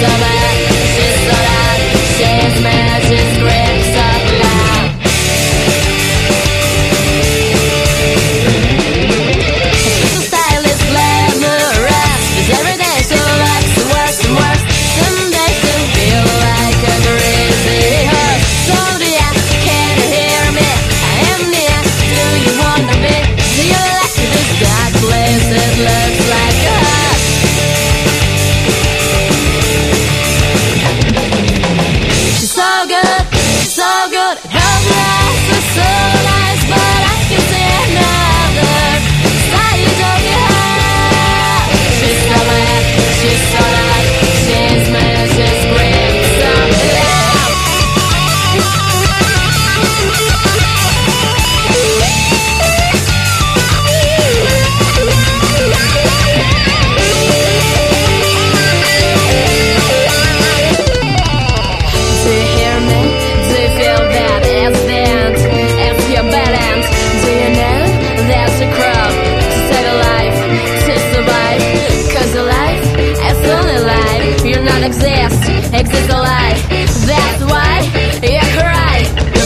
so much good, it's so good. is a lie. That's why you cry. No